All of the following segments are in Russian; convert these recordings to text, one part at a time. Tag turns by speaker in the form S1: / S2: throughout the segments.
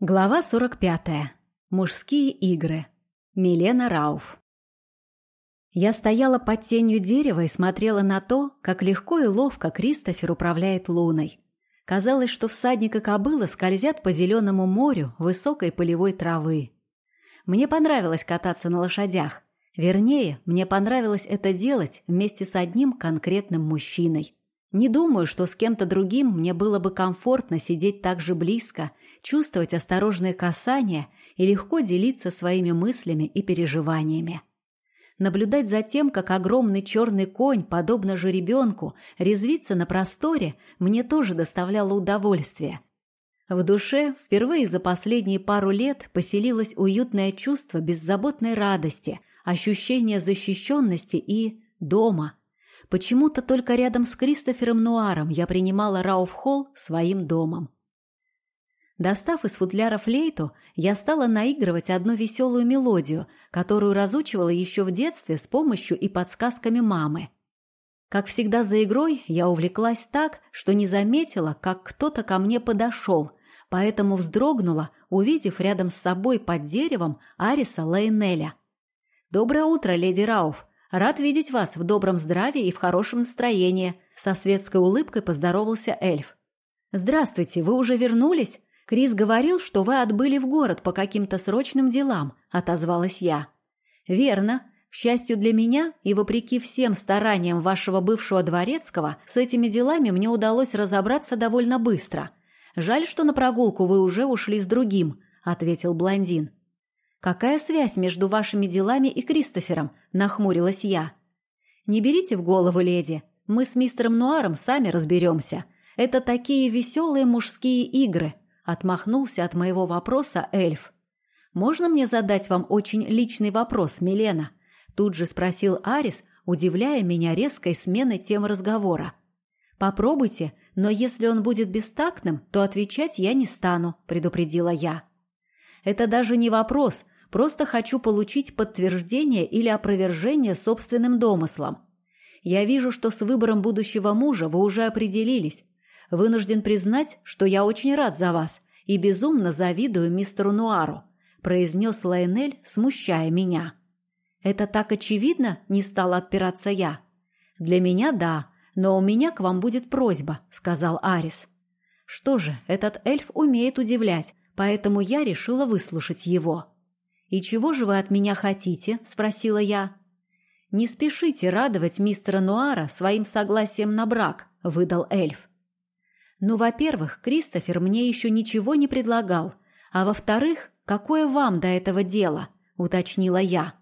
S1: Глава 45. Мужские игры. Милена Рауф. Я стояла под тенью дерева и смотрела на то, как легко и ловко Кристофер управляет луной. Казалось, что всадник и кобыла скользят по зеленому морю высокой полевой травы. Мне понравилось кататься на лошадях. Вернее, мне понравилось это делать вместе с одним конкретным мужчиной. Не думаю, что с кем-то другим мне было бы комфортно сидеть так же близко, чувствовать осторожные касания и легко делиться своими мыслями и переживаниями. Наблюдать за тем, как огромный черный конь, подобно жеребенку, резвится на просторе, мне тоже доставляло удовольствие. В душе впервые за последние пару лет поселилось уютное чувство беззаботной радости, ощущение защищенности и дома – Почему-то только рядом с Кристофером Нуаром я принимала Рауф-Холл своим домом. Достав из футляра флейту, я стала наигрывать одну веселую мелодию, которую разучивала еще в детстве с помощью и подсказками мамы. Как всегда за игрой, я увлеклась так, что не заметила, как кто-то ко мне подошел, поэтому вздрогнула, увидев рядом с собой под деревом Ариса Лейнеля. «Доброе утро, леди Рауф!» Рад видеть вас в добром здравии и в хорошем настроении», — со светской улыбкой поздоровался эльф. «Здравствуйте, вы уже вернулись? Крис говорил, что вы отбыли в город по каким-то срочным делам», — отозвалась я. «Верно. К счастью для меня, и вопреки всем стараниям вашего бывшего дворецкого, с этими делами мне удалось разобраться довольно быстро. Жаль, что на прогулку вы уже ушли с другим», — ответил блондин. «Какая связь между вашими делами и Кристофером?» – нахмурилась я. «Не берите в голову, леди. Мы с мистером Нуаром сами разберемся. Это такие веселые мужские игры», – отмахнулся от моего вопроса эльф. «Можно мне задать вам очень личный вопрос, Милена?» Тут же спросил Арис, удивляя меня резкой сменой темы разговора. «Попробуйте, но если он будет бестактным, то отвечать я не стану», – предупредила я. Это даже не вопрос, просто хочу получить подтверждение или опровержение собственным домыслом. Я вижу, что с выбором будущего мужа вы уже определились. Вынужден признать, что я очень рад за вас и безумно завидую мистеру Нуару», произнес Лайнель, смущая меня. «Это так очевидно?» – не стала отпираться я. «Для меня – да, но у меня к вам будет просьба», – сказал Арис. «Что же, этот эльф умеет удивлять, поэтому я решила выслушать его. «И чего же вы от меня хотите?» – спросила я. «Не спешите радовать мистера Нуара своим согласием на брак», – выдал эльф. «Ну, во-первых, Кристофер мне еще ничего не предлагал, а во-вторых, какое вам до этого дело?» – уточнила я.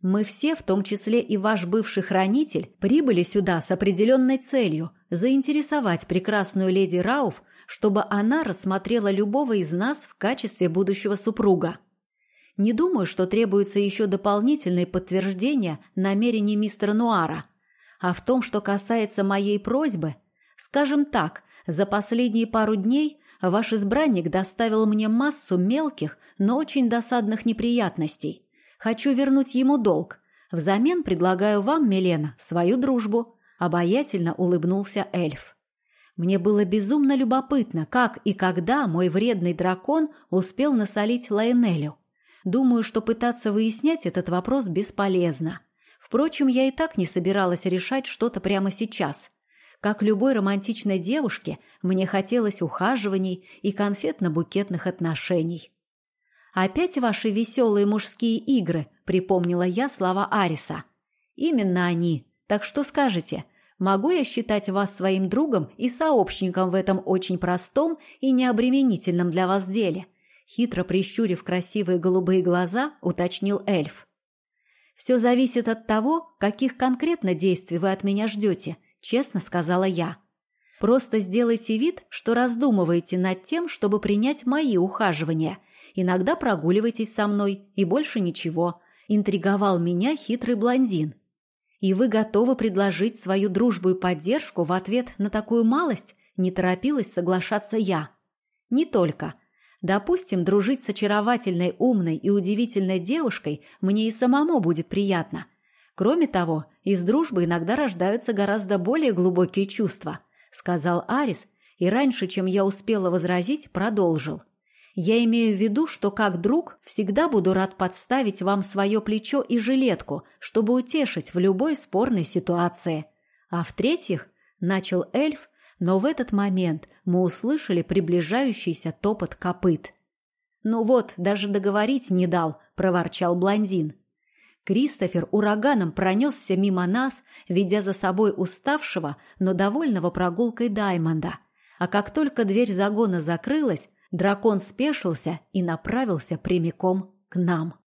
S1: «Мы все, в том числе и ваш бывший хранитель, прибыли сюда с определенной целью – заинтересовать прекрасную леди Рауф чтобы она рассмотрела любого из нас в качестве будущего супруга. Не думаю, что требуется еще дополнительное подтверждение намерений мистера Нуара. А в том, что касается моей просьбы, скажем так, за последние пару дней ваш избранник доставил мне массу мелких, но очень досадных неприятностей. Хочу вернуть ему долг. Взамен предлагаю вам, Милена, свою дружбу. Обаятельно улыбнулся эльф. Мне было безумно любопытно, как и когда мой вредный дракон успел насолить Лайнелю. Думаю, что пытаться выяснять этот вопрос бесполезно. Впрочем, я и так не собиралась решать что-то прямо сейчас. Как любой романтичной девушке, мне хотелось ухаживаний и конфетно-букетных отношений. «Опять ваши веселые мужские игры», — припомнила я слова Ариса. «Именно они. Так что скажете?» Могу я считать вас своим другом и сообщником в этом очень простом и необременительном для вас деле?» Хитро прищурив красивые голубые глаза, уточнил эльф. «Все зависит от того, каких конкретно действий вы от меня ждете», — честно сказала я. «Просто сделайте вид, что раздумываете над тем, чтобы принять мои ухаживания. Иногда прогуливайтесь со мной, и больше ничего», — интриговал меня хитрый блондин. И вы готовы предложить свою дружбу и поддержку в ответ на такую малость? Не торопилась соглашаться я. Не только. Допустим, дружить с очаровательной, умной и удивительной девушкой мне и самому будет приятно. Кроме того, из дружбы иногда рождаются гораздо более глубокие чувства, сказал Арис, и раньше, чем я успела возразить, продолжил. Я имею в виду, что как друг всегда буду рад подставить вам свое плечо и жилетку, чтобы утешить в любой спорной ситуации. А в-третьих, начал эльф, но в этот момент мы услышали приближающийся топот копыт. «Ну вот, даже договорить не дал», – проворчал блондин. Кристофер ураганом пронесся мимо нас, ведя за собой уставшего, но довольного прогулкой Даймонда. А как только дверь загона закрылась, дракон спешился и направился прямиком к нам.